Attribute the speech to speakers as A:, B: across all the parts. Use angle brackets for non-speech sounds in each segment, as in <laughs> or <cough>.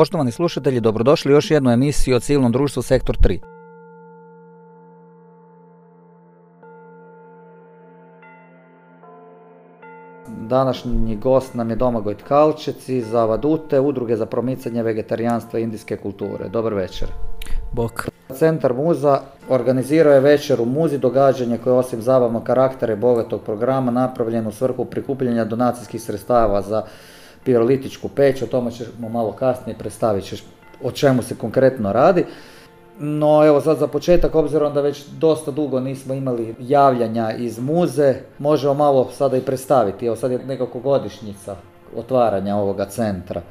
A: Poštovani slušatelji, dobrodošli u još jednu emisiju o civilnom društvu Sektor 3. Današnji gost nam je Domagoj Tkalčec iz Avadute, udruge za promicanje vegetarijanstva i indijske kulture. Dobar večer.
B: Bok.
A: Centar Muza organizirao je večer u Muzi događanje koje osim zabavnog karaktera i bogatog programa napravljeno u svrhu prikupljanja donacijskih sredstava za pirolitičku peć, o tome ćemo malo kasnije predstaviti ćeš o čemu se konkretno radi. No evo sad za početak, obzirom da već dosta dugo nismo imali javljanja iz muze, možemo malo sada i predstaviti. Evo sad je nekako godišnjica otvaranja ovoga centra.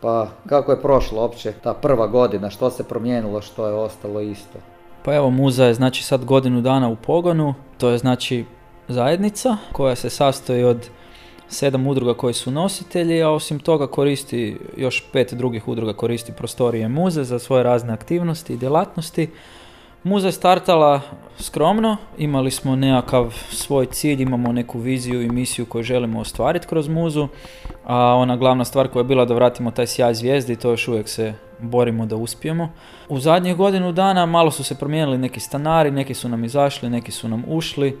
A: Pa kako je prošlo opće ta prva godina, što se promijenilo, što je ostalo isto?
B: Pa evo, muza je znači sad godinu dana u pogonu, to je znači zajednica koja se sastoji od sedam udruga koji su nositelji, a osim toga koristi još pet drugih udruga koristi prostorije muze za svoje razne aktivnosti i djelatnosti. Muza je startala skromno, imali smo nekakav svoj cilj, imamo neku viziju i misiju koju želimo ostvariti kroz muzu, a ona glavna stvar koja je bila da vratimo taj sjaj zvijezdi, to još uvijek se borimo da uspijemo. U zadnjih godinu dana malo su se promijenili neki stanari, neki su nam izašli, neki su nam ušli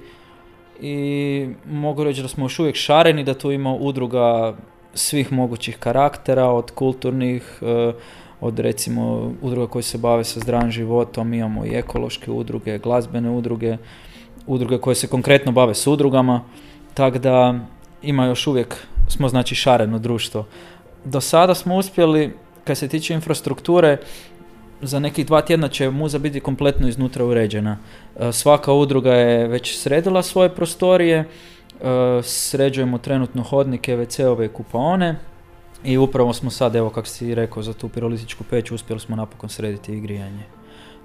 B: i mogu reći da smo još uvijek šareni, da tu ima udruga svih mogućih karaktera, od kulturnih, eh, od recimo udruga koji se bave sa zdravim životom, imamo i ekološke udruge, glazbene udruge, udruge koje se konkretno bave s udrugama, tako da ima još uvijek, smo znači šareno društvo. Do sada smo uspjeli, kad se tiče infrastrukture, za nekih dva tjedna će muza biti kompletno iznutra uređena. E, svaka udruga je već sredila svoje prostorije, e, sređujemo trenutno hodnike, WC-ove i kupaone i upravo smo sad, evo kako si rekao, za tu pirolitičku peć uspjeli smo napokon srediti i grijanje.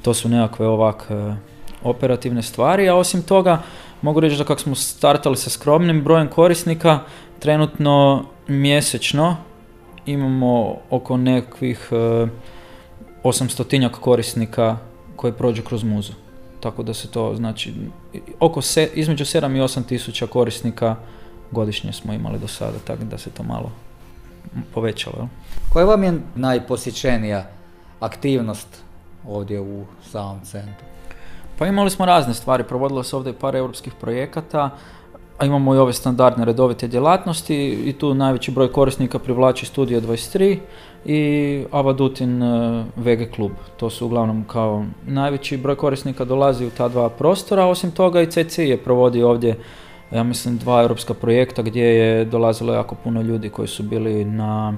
B: To su nekakve ovak e, operativne stvari, a osim toga mogu reći da kako smo startali sa skromnim brojem korisnika, trenutno mjesečno imamo oko nekakvih 800 korisnika koji prođu kroz muzu. Tako da se to znači, oko se, između 7 i 8 tisuća korisnika godišnje smo imali do sada, tako da se to malo povećalo.
A: Koja vam je najposjećenija aktivnost ovdje u samom centru?
B: Pa imali smo razne stvari, provodilo se ovdje par europskih projekata, a imamo i ove standardne redovite djelatnosti i tu najveći broj korisnika privlači Studio 23 i Avadutin e, VG klub. To su uglavnom kao najveći broj korisnika dolazi u ta dva prostora, osim toga i CC je provodio ovdje ja mislim dva europska projekta gdje je dolazilo jako puno ljudi koji su bili na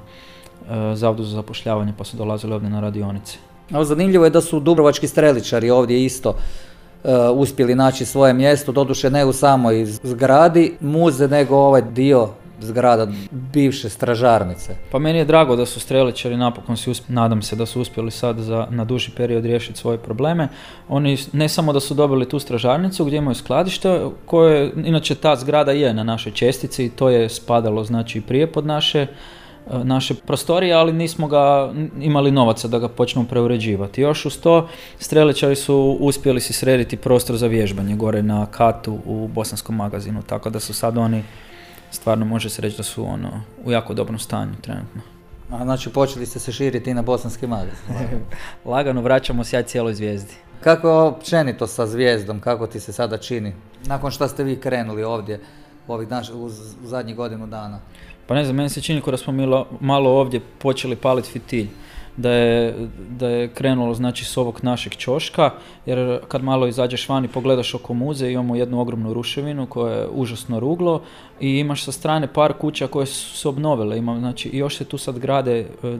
B: e, Zavodu za zapošljavanje pa su dolazili ovdje na radionice.
A: zanimljivo je da su dubrovački streličari ovdje isto uspjeli naći svoje mjesto, doduše ne u samoj zgradi muze, nego ovaj dio zgrada bivše stražarnice.
B: Pa meni je drago da su streličari napokon si nadam se da su uspjeli sad za, na duži period riješiti svoje probleme. Oni ne samo da su dobili tu stražarnicu gdje imaju skladište, koje, inače ta zgrada je na našoj čestici i to je spadalo znači prije pod naše naše prostorije, ali nismo ga imali novaca da ga počnemo preuređivati. Još uz to streličari su uspjeli si srediti prostor za vježbanje gore na katu u bosanskom magazinu, tako da su sad oni stvarno može se reći da su ono u jako dobrom stanju trenutno.
A: A znači počeli ste se širiti i na bosanski magazin? <laughs>
B: Lagano vraćamo sjaj cijeloj zvijezdi.
A: Kako je općenito sa zvijezdom, kako ti se sada čini? Nakon što ste vi krenuli ovdje ovih u zadnjih godinu dana?
B: Pa ne znam, meni se čini da smo malo, malo ovdje počeli paliti fitilj. Da je, da je krenulo znači s ovog našeg čoška, jer kad malo izađeš van i pogledaš oko muze, imamo jednu ogromnu ruševinu koja je užasno ruglo i imaš sa strane par kuća koje su se obnovile. Ima, znači, još se tu sad grade e,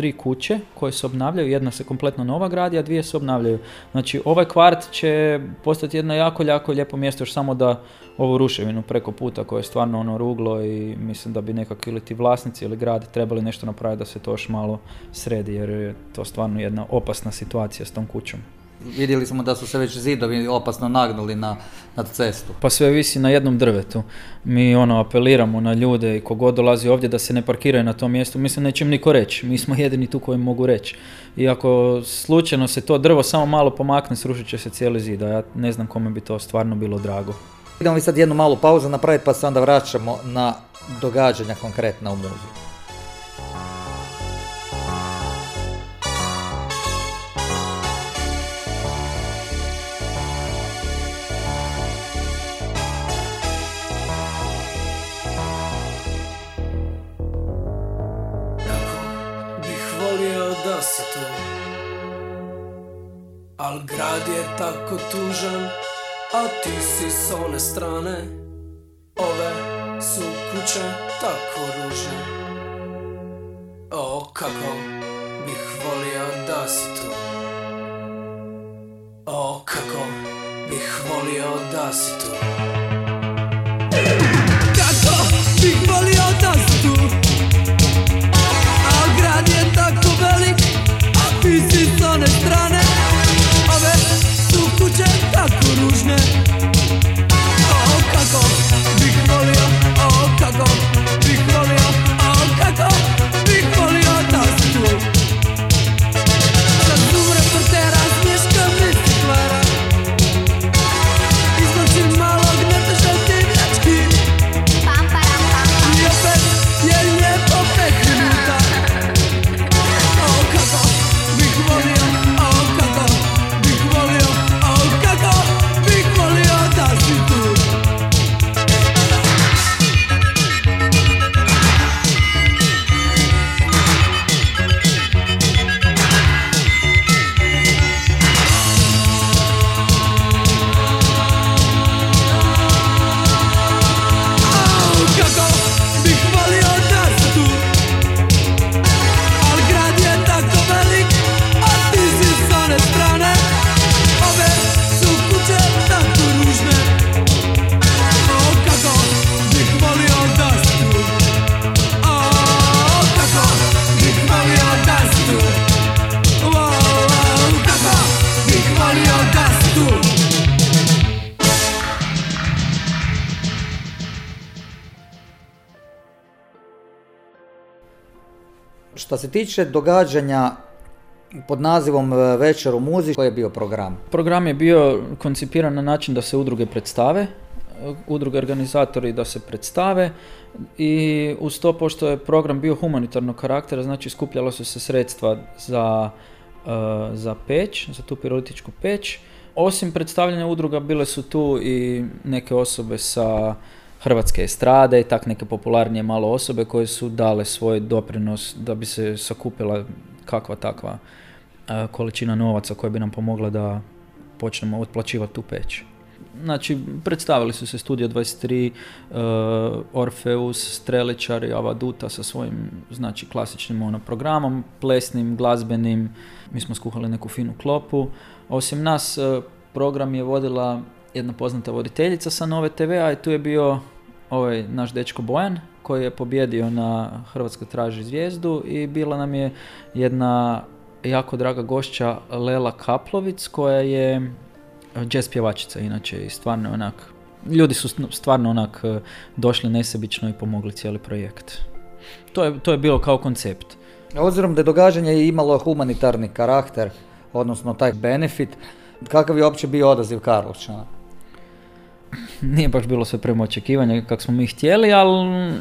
B: tri kuće koje se obnavljaju, jedna se kompletno nova gradi, a dvije se obnavljaju. Znači ovaj kvart će postati jedno jako, jako lijepo mjesto još samo da ovu ruševinu preko puta koje je stvarno ono ruglo i mislim da bi nekako ili ti vlasnici ili grad trebali nešto napraviti da se to još malo sredi jer je to stvarno jedna opasna situacija s tom kućom.
A: Vidjeli smo da su se već zidovi opasno nagnuli na, na cestu.
B: Pa sve visi na jednom drvetu. Mi ono apeliramo na ljude i kogod dolazi ovdje da se ne parkiraju na tom mjestu. Mislim neće im niko reći. Mi smo jedini tu koji mogu reći. I ako slučajno se to drvo samo malo pomakne, srušit će se cijeli zid. A ja ne znam kome bi to stvarno bilo drago.
A: Idemo mi sad jednu malu pauzu napraviti pa se onda vraćamo na događanja konkretna u muziku.
C: Strane. Ove su kuće tako ružne. O, kako bih volio da si tu. O, kako bih volio da si tu
A: Što se tiče događanja pod nazivom e, Večer u muzici, koji je bio program?
B: Program je bio koncipiran na način da se udruge predstave, e, udruge organizatori da se predstave i uz to pošto je program bio humanitarnog karaktera, znači skupljalo su se sredstva za, e, za peć, za tu pirolitičku peć. Osim predstavljanja udruga bile su tu i neke osobe sa hrvatske estrade i tak neke popularnije malo osobe koje su dale svoj doprinos da bi se sakupila kakva takva e, količina novaca koja bi nam pomogla da počnemo otplaćivati tu peć. Znači, predstavili su se Studio 23, uh, Orfeus, Streličar, Avaduta sa svojim, znači, klasičnim ono, programom, plesnim, glazbenim. Mi smo skuhali neku finu klopu. Osim nas, uh, program je vodila jedna poznata voditeljica sa Nove TV, a i tu je bio ovaj naš dečko Bojan, koji je pobjedio na Hrvatskoj traži zvijezdu i bila nam je jedna jako draga gošća Lela Kaplovic koja je jazz pjevačica inače i stvarno onak ljudi su stvarno- onak eh, došli nesebično i pomogli cijeli projekt. To je, to je bilo kao koncept.
A: Obzirom da je događanje imalo humanitarni karakter, odnosno taj benefit, kakav je uopće bio odaziv Karlovčana? <laughs>
B: Nije baš bilo sve prema očekivanja kako smo mi htjeli, ali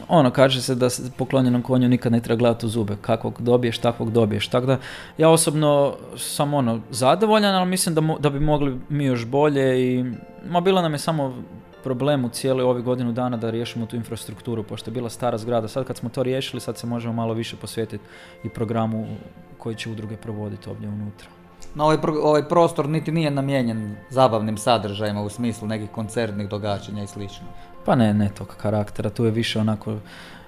B: ono, kaže se da se poklonjenom konju nikad ne treba gledati u zube. Kakvog dobiješ, takvog dobiješ. Tako da ja osobno sam ono zadovoljan, ali mislim da, mo- da bi mogli mi još bolje i ma bilo nam je samo problem u cijeloj ovih godinu dana da riješimo tu infrastrukturu, pošto je bila stara zgrada. Sad kad smo to riješili, sad se možemo malo više posvetiti i programu koji će udruge provoditi ovdje unutra.
A: No, ovaj, pro- ovaj prostor niti nije namijenjen zabavnim sadržajima u smislu nekih koncertnih događanja i slično.
B: Pa ne, ne tog karaktera, tu je više onako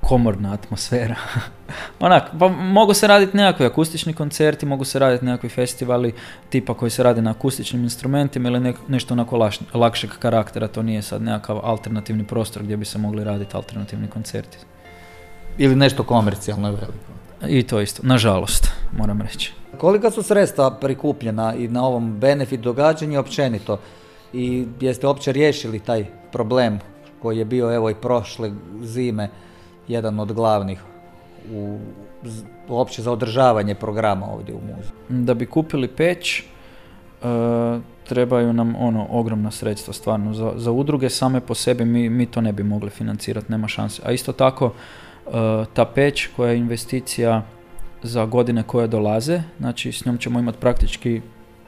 B: komorna atmosfera. <laughs> Onak, pa mogu se raditi nekakvi akustični koncerti, mogu se raditi nekakvi festivali tipa koji se rade na akustičnim instrumentima ili nek- nešto onako laš- lakšeg karaktera, to nije sad nekakav alternativni prostor gdje bi se mogli raditi alternativni koncerti.
A: Ili nešto komercijalno i veliko.
B: I to isto, nažalost, moram reći.
A: Kolika su sredstva prikupljena i na ovom benefit događanju općenito? I jeste uopće riješili taj problem koji je bio evo i prošle zime jedan od glavnih u, uopće za održavanje programa ovdje u muzeju?
B: Da bi kupili peć, trebaju nam ono ogromna sredstva stvarno za, za udruge same po sebi mi, mi to ne bi mogli financirati, nema šanse. A isto tako e, ta peć koja je investicija za godine koje dolaze, znači s njom ćemo imati praktički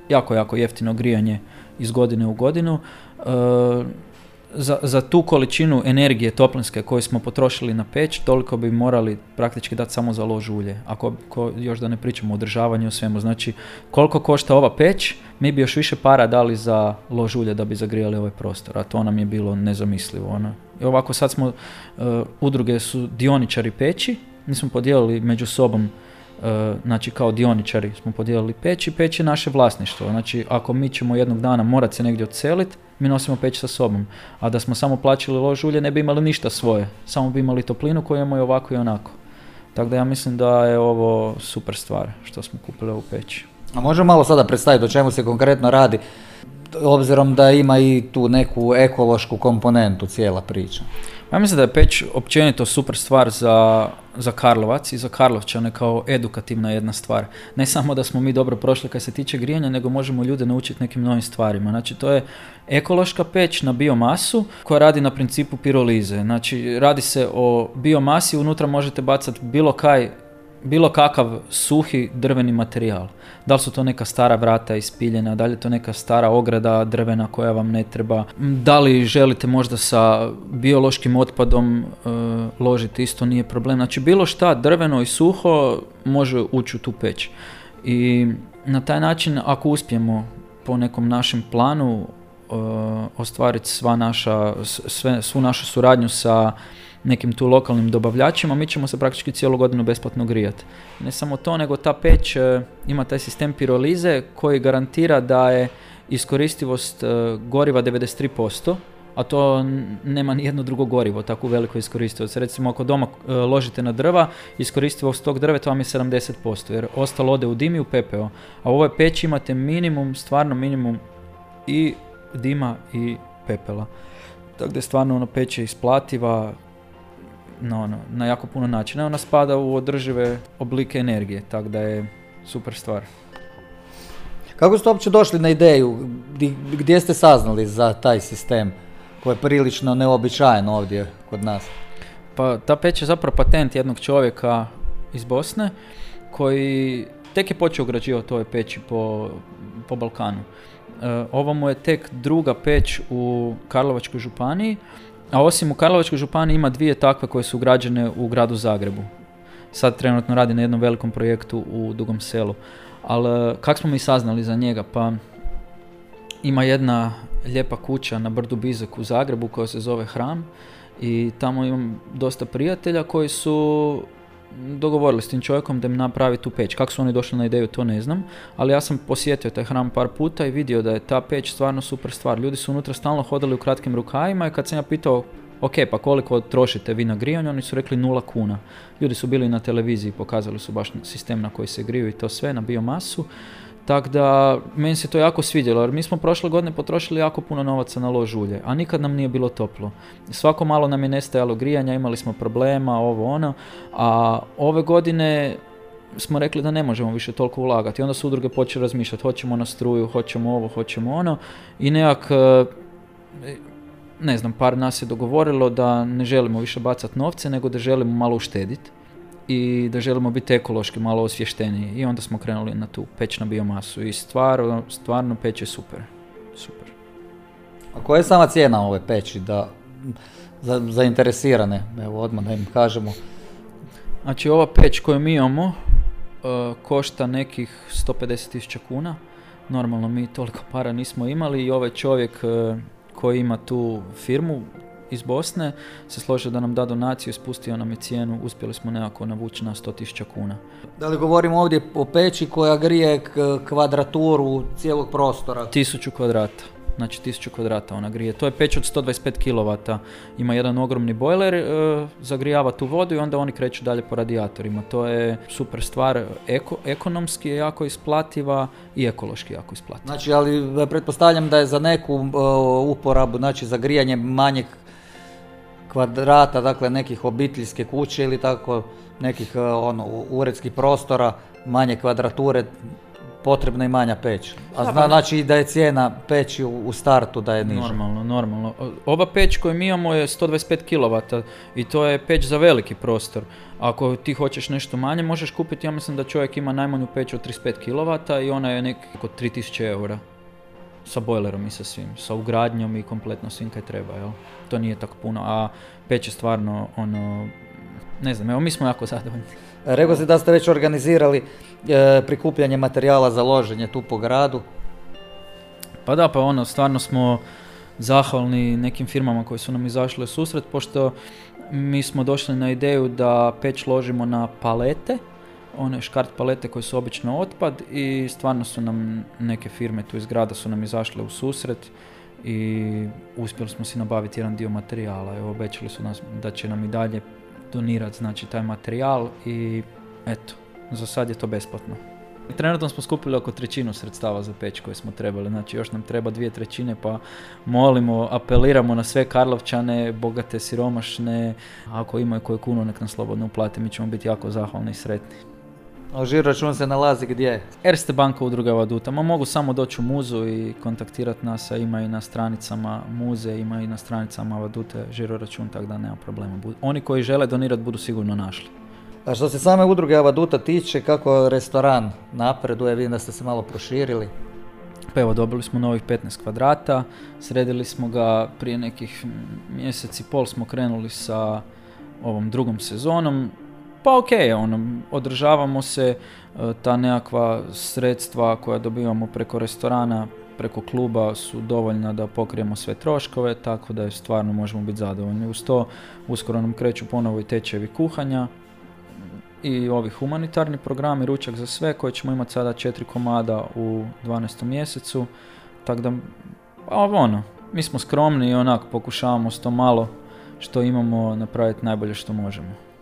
B: jako, jako jeftino grijanje iz godine u godinu. E, za, za tu količinu energije toplinske koju smo potrošili na peć, toliko bi morali praktički dati samo za lož ulje. Ako ko, još da ne pričamo o održavanju o svemu. Znači, koliko košta ova peć, mi bi još više para dali za lož ulje da bi zagrijali ovaj prostor, a to nam je bilo nezamislivo. Ono. I ovako sad smo, uh, udruge su dioničari peći, mi smo podijelili među sobom znači kao dioničari smo podijelili peć i peć je naše vlasništvo. Znači ako mi ćemo jednog dana morati se negdje odseliti, mi nosimo peć sa sobom. A da smo samo plaćali lož ulje ne bi imali ništa svoje, samo bi imali toplinu koju imamo i ovako i onako. Tako da ja mislim da je ovo super stvar što smo kupili ovu peć.
A: A možemo malo sada predstaviti o čemu se konkretno radi, obzirom da ima i tu neku ekološku komponentu cijela priča.
B: Ja mislim da je peć općenito super stvar za, za Karlovac i za Karlovčane kao edukativna jedna stvar. Ne samo da smo mi dobro prošli kad se tiče grijanja, nego možemo ljude naučiti nekim novim stvarima. Znači to je ekološka peć na biomasu koja radi na principu pirolize. Znači radi se o biomasi, unutra možete bacati bilo kaj bilo kakav suhi drveni materijal. Da li su to neka stara vrata ispiljena, da li je to neka stara ograda drvena koja vam ne treba, da li želite možda sa biološkim otpadom e, ložiti, isto nije problem. Znači bilo šta drveno i suho može ući u tu peć. I na taj način ako uspijemo po nekom našem planu e, ostvariti sva naša, sve, svu našu suradnju sa nekim tu lokalnim dobavljačima, mi ćemo se praktički cijelu godinu besplatno grijati. Ne samo to, nego ta peć e, ima taj sistem pirolize koji garantira da je iskoristivost e, goriva 93%, a to nema ni jedno drugo gorivo, tako veliko iskoristivost. Recimo ako doma e, ložite na drva, iskoristivost tog drveta vam je 70%, jer ostalo ode u dim i u pepeo. A u ovoj peći imate minimum, stvarno minimum i dima i pepela. Tako da je stvarno ono peće isplativa, no, no, na jako puno načina. Ona spada u održive oblike energije, tako da je super stvar.
A: Kako ste uopće došli na ideju? Gdje ste saznali za taj sistem koji je prilično neobičajen ovdje kod nas?
B: Pa ta peć je zapravo patent jednog čovjeka iz Bosne koji tek je počeo ugrađivati ove peći po, po Balkanu. E, ovo mu je tek druga peć u Karlovačkoj županiji a osim u Karlovačkoj županiji ima dvije takve koje su ugrađene u gradu Zagrebu. Sad trenutno radi na jednom velikom projektu u Dugom selu. Ali eh, kako smo mi saznali za njega? Pa ima jedna lijepa kuća na Brdu Bizek u Zagrebu koja se zove Hram i tamo imam dosta prijatelja koji su dogovorili s tim čovjekom da im napravi tu peć. Kako su oni došli na ideju, to ne znam, ali ja sam posjetio taj hram par puta i vidio da je ta peć stvarno super stvar. Ljudi su unutra stalno hodali u kratkim rukavima i kad sam ja pitao ok, pa koliko trošite vi na grijanje, oni su rekli nula kuna. Ljudi su bili na televiziji, pokazali su baš sistem na koji se griju i to sve, na biomasu. Tako da, meni se to jako svidjelo, jer mi smo prošle godine potrošili jako puno novaca na lož ulje, a nikad nam nije bilo toplo. Svako malo nam je nestajalo grijanja, imali smo problema, ovo ono, a ove godine smo rekli da ne možemo više toliko ulagati. Onda su udruge počeli razmišljati, hoćemo na struju, hoćemo ovo, hoćemo ono i nekak, e, ne znam, par nas je dogovorilo da ne želimo više bacati novce, nego da želimo malo uštediti i da želimo biti ekološki malo osvješteniji i onda smo krenuli na tu peć na biomasu i stvarno, stvarno peć je super. super.
A: A koja je sama cijena ove peći da, za zainteresirane, evo odmah da im kažemo?
B: Znači ova peć koju mi imamo uh, košta nekih 150.000 kuna. Normalno mi toliko para nismo imali i ovaj čovjek uh, koji ima tu firmu iz Bosne se složio da nam da donaciju, spustio nam je cijenu, uspjeli smo nekako navući na 100.000 kuna.
A: Da li govorimo ovdje o peći koja grije kvadraturu cijelog prostora?
B: Tisuću kvadrata. Znači 1000 kvadrata ona grije. To je peć od 125 kW. Ima jedan ogromni bojler, e, zagrijava tu vodu i onda oni kreću dalje po radijatorima. To je super stvar. Eko, ekonomski je jako isplativa i ekološki jako isplativa.
A: Znači, ali e, pretpostavljam da je za neku e, uporabu, znači za grijanje manjeg kvadrata, dakle nekih obiteljske kuće ili tako nekih ono, uredskih prostora, manje kvadrature, potrebna i manja peć. A zna, znači da je cijena peći u, u startu da je niža.
B: Normalno, normalno. Ova peć koju mi imamo je 125 kW i to je peć za veliki prostor. Ako ti hoćeš nešto manje, možeš kupiti, ja mislim da čovjek ima najmanju peć od 35 kW i ona je nekako 3000 eura. Sa bojlerom i sa svim, sa ugradnjom i kompletno svim kaj treba, jel? To nije tako puno, a peć je stvarno, ono, ne znam, evo mi smo jako zadovoljni. <laughs>
A: Rekao si da ste već organizirali e, prikupljanje materijala za loženje tu po gradu.
B: Pa da, pa ono, stvarno smo zahvalni nekim firmama koji su nam izašle u susret, pošto mi smo došli na ideju da peć ložimo na palete, one škart palete koje su obično otpad i stvarno su nam neke firme tu iz grada su nam izašle u susret i uspjeli smo si nabaviti jedan dio materijala. Evo, obećali su nas da će nam i dalje donirati znači, taj materijal i eto, za sad je to besplatno. Trenutno smo skupili oko trećinu sredstava za peć koje smo trebali, znači još nam treba dvije trećine pa molimo, apeliramo na sve Karlovčane, bogate, siromašne, ako imaju koju kunu nek nas slobodno uplate, mi ćemo biti jako zahvalni i sretni.
A: A žiro račun se nalazi gdje?
B: Erste banka udruga Vaduta, ma mogu samo doći u muzu i kontaktirati nas, a ima i na stranicama muze, ima i na stranicama Vadute žiro račun, tako da nema problema. Oni koji žele donirati budu sigurno našli.
A: A što se same udruge Avaduta tiče, kako restoran napreduje, vidim da ste se malo proširili.
B: Pa evo, dobili smo novih 15 kvadrata, sredili smo ga prije nekih mm, mjesec i pol smo krenuli sa ovom drugom sezonom. Pa ok, ono, održavamo se, e, ta nekakva sredstva koja dobivamo preko restorana, preko kluba su dovoljna da pokrijemo sve troškove, tako da stvarno možemo biti zadovoljni. Uz to uskoro nam kreću ponovo i tečevi kuhanja, i ovi humanitarni programi Ručak za sve koji ćemo imati sada četiri komada u 12. mjesecu. Tako da, pa ono, mi smo skromni i onako pokušavamo s to malo što imamo napraviti najbolje što možemo.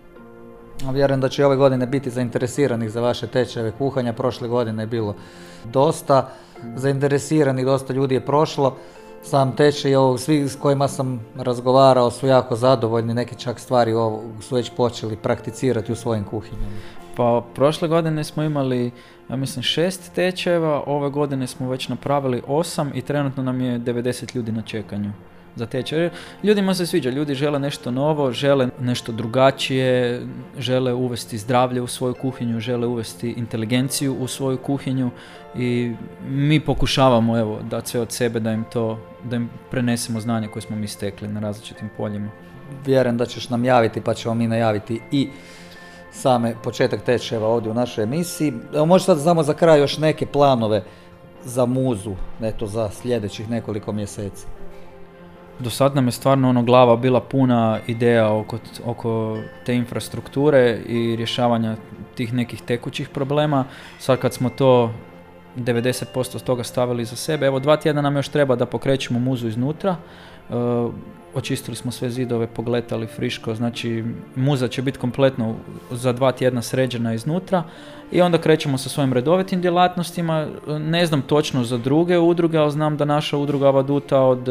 A: Vjerujem da će ove godine biti zainteresiranih za vaše tečajeve kuhanja. Prošle godine je bilo dosta zainteresiranih, dosta ljudi je prošlo. Sam tečaj, ovo, svi s kojima sam razgovarao su jako zadovoljni, neke čak stvari ovo su već počeli prakticirati u svojim kuhinjama.
B: Pa prošle godine smo imali, ja mislim, šest tečajeva, ove godine smo već napravili osam i trenutno nam je 90 ljudi na čekanju za tečaj. Ljudima se sviđa, ljudi žele nešto novo, žele nešto drugačije, žele uvesti zdravlje u svoju kuhinju, žele uvesti inteligenciju u svoju kuhinju i mi pokušavamo evo dati sve od sebe da im to, da im prenesemo znanje koje smo mi stekli na različitim poljima.
A: Vjerujem da ćeš nam javiti pa ćemo mi najaviti i same početak tečajeva ovdje u našoj emisiji. Evo sad samo za kraj još neke planove za muzu, eto za sljedećih nekoliko mjeseci.
B: Do sad nam je stvarno ono glava bila puna ideja oko, oko te infrastrukture i rješavanja tih nekih tekućih problema. Sad kad smo to 90% toga stavili za sebe, evo dva tjedna nam još treba da pokrećemo muzu iznutra. E, očistili smo sve zidove, pogletali friško, znači muza će biti kompletno za dva tjedna sređena iznutra i onda krećemo sa svojim redovitim djelatnostima. E, Ne znam točno za druge udruge, ali znam da naša udruga Vaduta od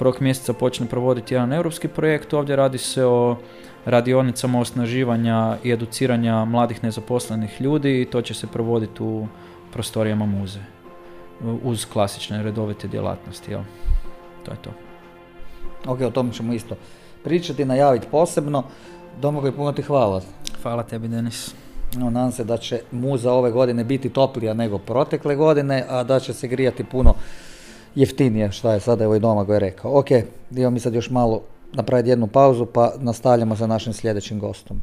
B: prvog mjeseca počne provoditi jedan europski projekt. Ovdje radi se o radionicama osnaživanja i educiranja mladih nezaposlenih ljudi i to će se provoditi u prostorijama muze uz klasične redovite djelatnosti. Jel? To je to.
A: Ok, o tome ćemo isto pričati, najaviti posebno. Domagoj, puno ti hvala.
B: Hvala tebi, Denis.
A: No, nadam se da će muza ove godine biti toplija nego protekle godine, a da će se grijati puno jeftinije, šta je sada evo i Domagoj rekao. Ok, dio mi sad još malo napraviti jednu pauzu, pa nastavljamo sa našim sljedećim gostom.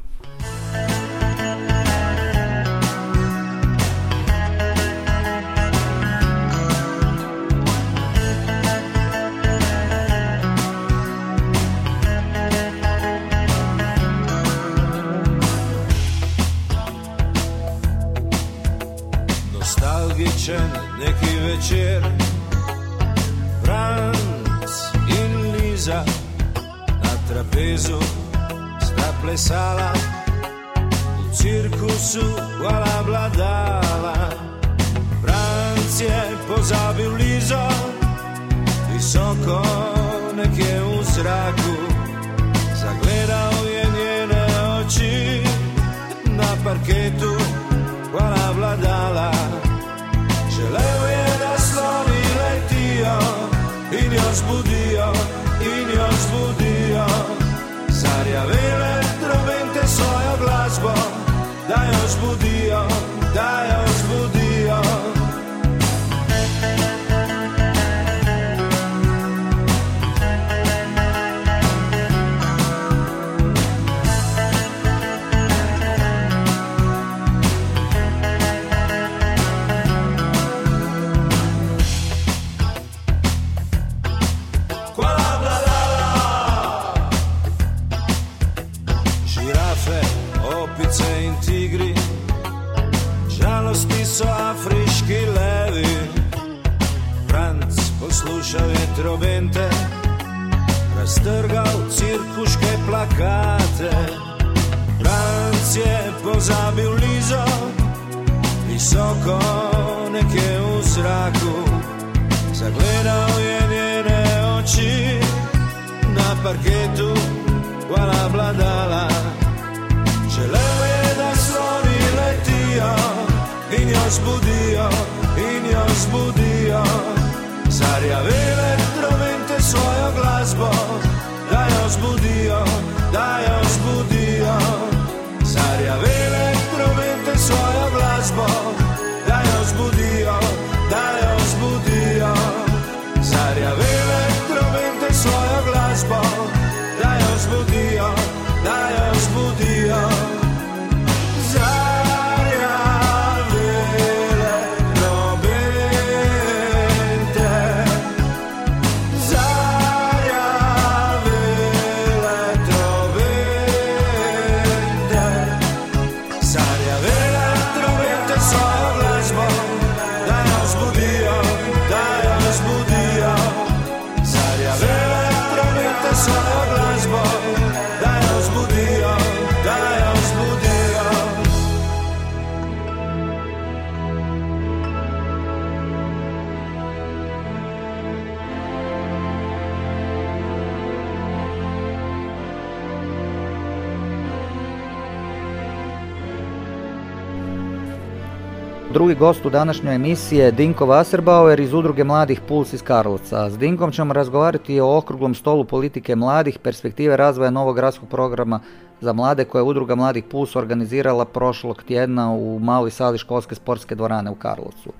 A: Drugi gost u današnjoj emisiji je Dinko Wasserbauer iz udruge Mladih Puls iz Karlovca. S Dinkom ćemo razgovarati o okruglom stolu politike mladih, perspektive razvoja novog gradskog programa za mlade koje je udruga Mladih Puls organizirala prošlog tjedna u maloj sali školske sportske dvorane u Karlovcu.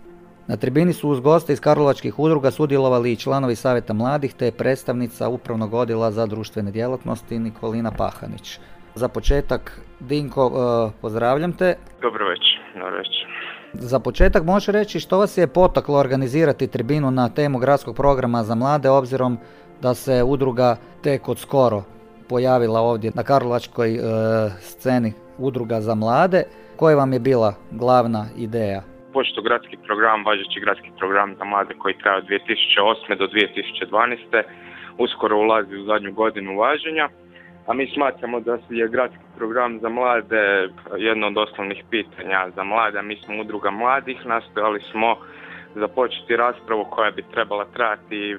A: Na tribini su uz goste iz karlovačkih udruga sudjelovali i članovi Savjeta mladih te predstavnica Upravnog odjela za društvene djelatnosti Nikolina Pahanić. Za početak, Dinko, eh, pozdravljam te.
D: Dobro večer, dobro večer.
A: Za početak možeš reći što vas je potaklo organizirati tribinu na temu gradskog programa za mlade obzirom da se udruga tek od skoro pojavila ovdje na karlovačkoj e, sceni udruga za mlade. Koja vam je bila glavna ideja?
D: Pošto gradski program, važeći gradski program za mlade koji traje od 2008. do 2012. uskoro ulazi u zadnju godinu važenja, a mi smatramo da je gradski program za mlade jedno od osnovnih pitanja za mlade, mi smo udruga mladih, nastojali smo započeti raspravu koja bi trebala trajati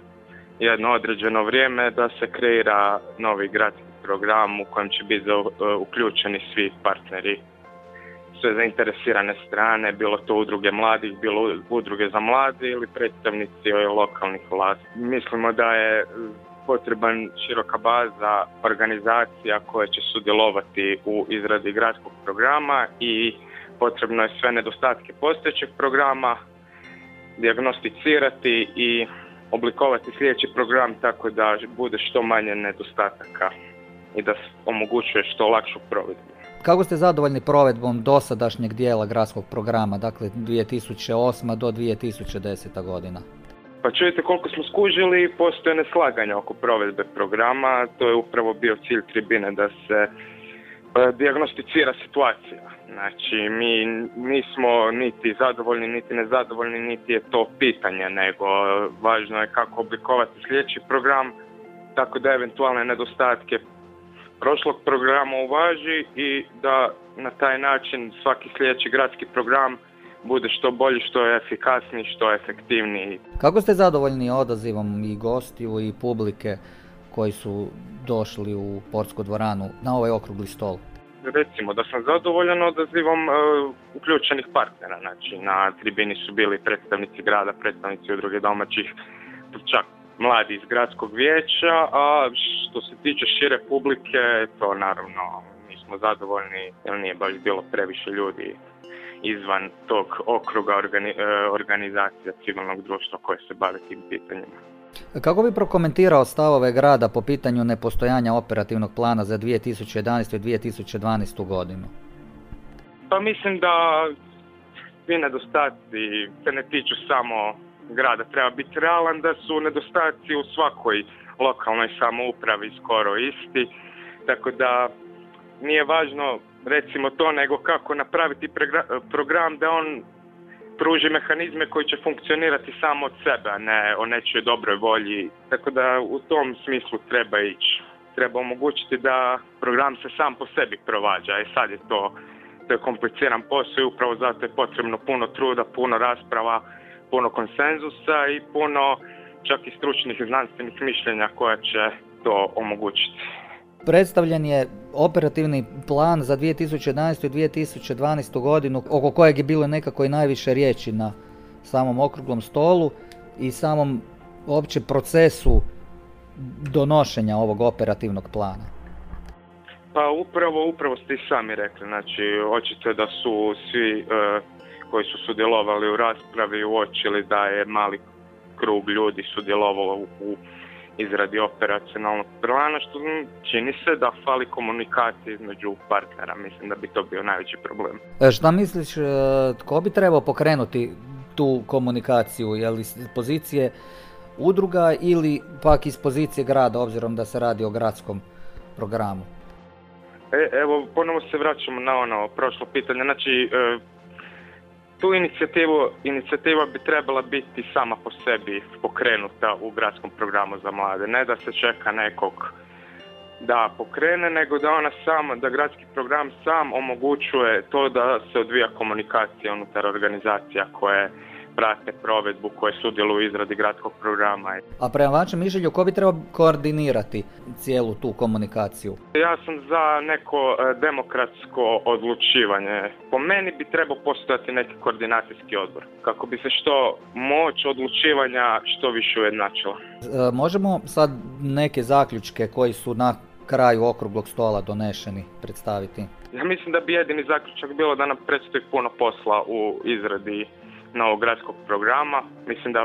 D: jedno određeno vrijeme da se kreira novi gradski program u kojem će biti za- uključeni svi partneri sve zainteresirane strane, bilo to udruge mladih, bilo udruge za mlade ili predstavnici lokalnih vlasti. Mislimo da je potreban široka baza organizacija koje će sudjelovati u izradi gradskog programa i potrebno je sve nedostatke postojećeg programa dijagnosticirati i oblikovati sljedeći program tako da bude što manje nedostataka i da omogućuje što lakšu provedbu.
A: Kako ste zadovoljni provedbom dosadašnjeg dijela gradskog programa, dakle 2008. do 2010. godina?
D: Pa čujete koliko smo skužili, postoje neslaganja oko provedbe programa, to je upravo bio cilj tribine da se e, dijagnosticira situacija. Znači, mi nismo niti zadovoljni, niti nezadovoljni, niti je to pitanje, nego važno je kako oblikovati sljedeći program, tako da eventualne nedostatke prošlog programa uvaži i da na taj način svaki sljedeći gradski program bude što bolji, što je efikasniji, što je efektivniji.
A: Kako ste zadovoljni odazivom i gostiju i publike koji su došli u sportsku dvoranu na ovaj okrugli stol?
D: Recimo da sam zadovoljan odazivom e, uključenih partnera. Znači na tribini su bili predstavnici grada, predstavnici udruge domaćih, čak mladi iz gradskog vijeća, a što se tiče šire publike, to naravno nismo zadovoljni jer nije baš bilo previše ljudi izvan tog okruga organi- e, organizacija civilnog društva koje se bave tim pitanjima.
A: Kako bi prokomentirao stavove grada po pitanju nepostojanja operativnog plana za 2011. i 2012. godinu?
D: Pa mislim da svi nedostaci se ne tiču samo grada. Treba biti realan da su nedostaci u svakoj lokalnoj samoupravi skoro isti. Tako da nije važno recimo to nego kako napraviti program da on pruži mehanizme koji će funkcionirati samo od sebe, a ne o nečoj dobroj volji. Tako da u tom smislu treba ići. Treba omogućiti da program se sam po sebi provađa. E sad je to, to je kompliciran posao i upravo zato je potrebno puno truda, puno rasprava, puno konsenzusa i puno čak i stručnih i znanstvenih mišljenja koja će to omogućiti.
A: Predstavljen je operativni plan za 2011. i 2012. godinu oko kojeg je bilo nekako i najviše riječi na samom okruglom stolu i samom opće procesu donošenja ovog operativnog plana.
D: Pa upravo, upravo ste i sami rekli, znači očito da su svi e, koji su sudjelovali u raspravi uočili da je mali krug ljudi sudjelovalo u, u izradi operacionalnog plana, što čini se da fali komunikacije između partnera, mislim da bi to bio najveći problem.
A: E, Šta misliš, e, tko bi trebao pokrenuti tu komunikaciju? Je li iz pozicije udruga ili pak iz pozicije grada, obzirom da se radi o gradskom programu?
D: E, evo, ponovo se vraćamo na ono prošlo pitanje. Znači, e, tu inicijativu, inicijativa bi trebala biti sama po sebi pokrenuta u gradskom programu za mlade. Ne da se čeka nekog da pokrene, nego da ona sama, da gradski program sam omogućuje to da se odvija komunikacija unutar organizacija koje prate provedbu, koje sudjeluju u izradi gradskog programa.
A: A prema vašem mišljenju, ko bi trebao koordinirati cijelu tu komunikaciju?
D: Ja sam za neko e, demokratsko odlučivanje. Po meni bi trebao postojati neki koordinacijski odbor, kako bi se što moć odlučivanja što više ujednačila.
A: E, Možemo sad neke zaključke koji su na kraju okruglog stola donešeni predstaviti?
D: Ja mislim da bi jedini zaključak bilo da nam predstoji puno posla u izradi novog gradskog programa. Mislim da,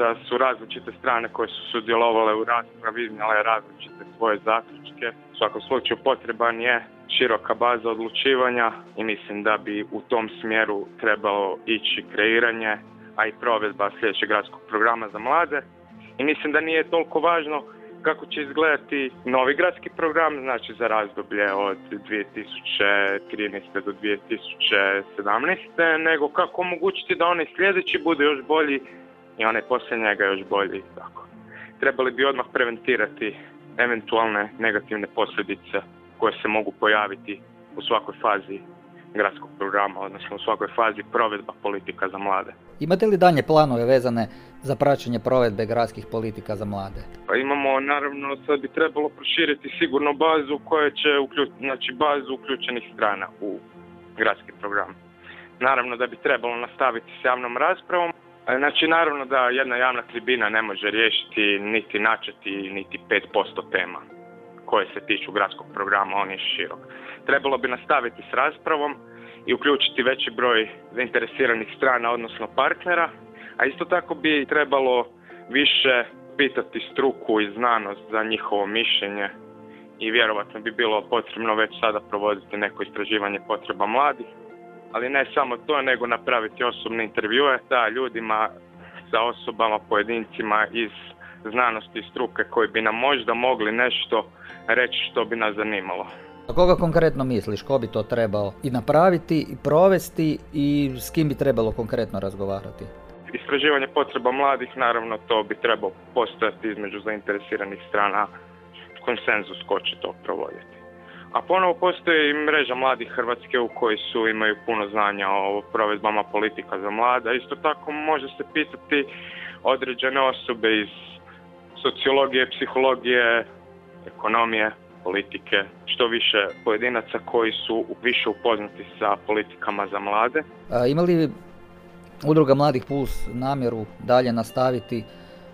D: da su različite strane koje su sudjelovale u raspravi iznijele različite svoje zaključke. U svakom slučaju potreban je široka baza odlučivanja i mislim da bi u tom smjeru trebalo ići kreiranje, a i provedba sljedećeg gradskog programa za mlade. I mislim da nije toliko važno kako će izgledati novi gradski program, znači za razdoblje od 2013. do 2017. nego kako omogućiti da onaj sljedeći bude još bolji i onaj poslije njega još bolji. Tako. Trebali bi odmah preventirati eventualne negativne posljedice koje se mogu pojaviti u svakoj fazi gradskog programa, odnosno u svakoj fazi provedba politika za mlade.
A: Imate li dalje planove vezane za praćenje provedbe gradskih politika za mlade?
D: Pa imamo, naravno, sad bi trebalo proširiti sigurno bazu koja će uključ, znači bazu uključenih strana u gradski program. Naravno da bi trebalo nastaviti s javnom raspravom. E, Znači, naravno da jedna javna tribina ne može riješiti niti načeti niti 5% tema koje se tiču gradskog programa, on je širok. Trebalo bi nastaviti s raspravom i uključiti veći broj zainteresiranih strana, odnosno partnera, a isto tako bi trebalo više pitati struku i znanost za njihovo mišljenje i vjerovatno bi bilo potrebno već sada provoditi neko istraživanje potreba mladih, ali ne samo to, nego napraviti osobne intervjue sa ljudima, sa osobama, pojedincima iz znanosti i struke koji bi nam možda mogli nešto reći što bi nas zanimalo.
A: A koga konkretno misliš? Ko bi to trebao i napraviti, i provesti i s kim bi trebalo konkretno razgovarati?
D: Istraživanje potreba mladih, naravno to bi trebao postojati između zainteresiranih strana konsenzus ko će to provoditi. A ponovo postoji i mreža mladih Hrvatske u kojoj su imaju puno znanja o provedbama politika za mlade. Isto tako može se pitati određene osobe iz sociologije, psihologije, ekonomije, politike, što više pojedinaca koji su više upoznati sa politikama za mlade.
A: A, ima li Udruga Mladih Puls namjeru dalje nastaviti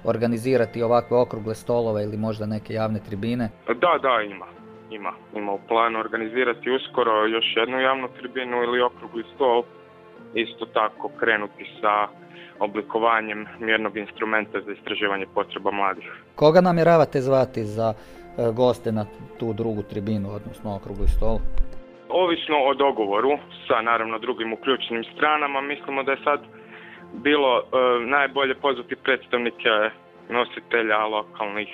A: organizirati ovakve okrugle stolove ili možda neke javne tribine?
D: Da, da, ima. Ima. Ima u planu organizirati uskoro još jednu javnu tribinu ili okrugli stol. Isto tako krenuti sa oblikovanjem mjernog instrumenta za istraživanje potreba mladih.
A: Koga namjeravate zvati za e, goste na tu drugu tribinu, odnosno okrugli stol?
D: Ovisno o dogovoru sa naravno drugim uključenim stranama, mislimo da je sad bilo e, najbolje pozvati predstavnike nositelja lokalnih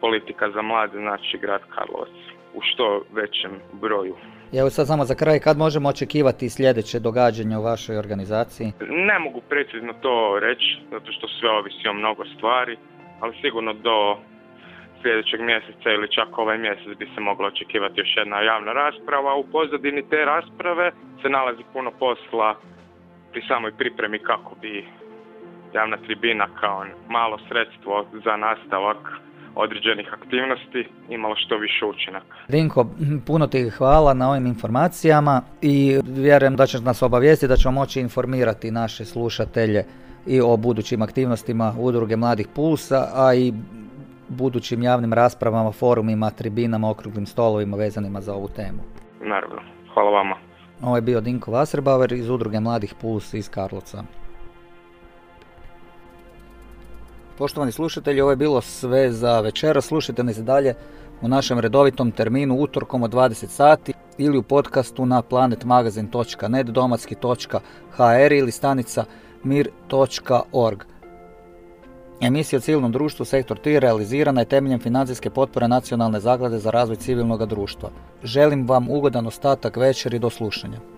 D: politika za mlade, znači grad Karlovac, u što većem broju.
A: Evo sad samo za kraj, kad možemo očekivati sljedeće događanje u vašoj organizaciji?
D: Ne mogu precizno to reći, zato što sve ovisi o mnogo stvari, ali sigurno do sljedećeg mjeseca ili čak ovaj mjesec bi se moglo očekivati još jedna javna rasprava. U pozadini te rasprave se nalazi puno posla pri samoj pripremi kako bi javna tribina kao malo sredstvo za nastavak određenih aktivnosti imalo što više učinaka.
A: Dinko, puno ti hvala na ovim informacijama i vjerujem da ćeš nas obavijestiti da ćemo moći informirati naše slušatelje i o budućim aktivnostima Udruge Mladih Pulsa, a i budućim javnim raspravama, forumima, tribinama, okruglim stolovima vezanima za ovu temu.
D: Naravno. Hvala vama.
A: Ovo je bio Dinko Wasserbauer iz Udruge Mladih Puls iz Karlovca. Poštovani slušatelji, ovo je bilo sve za večera. Slušajte nas dalje u našem redovitom terminu utorkom od 20 sati ili u podcastu na planetmagazin.net, domatski.hr ili stanica mir.org. Emisija civilnom društvu Sektor 3 realizirana je temeljem financijske potpore Nacionalne zaklade za razvoj civilnog društva. Želim vam ugodan ostatak večeri do slušanja.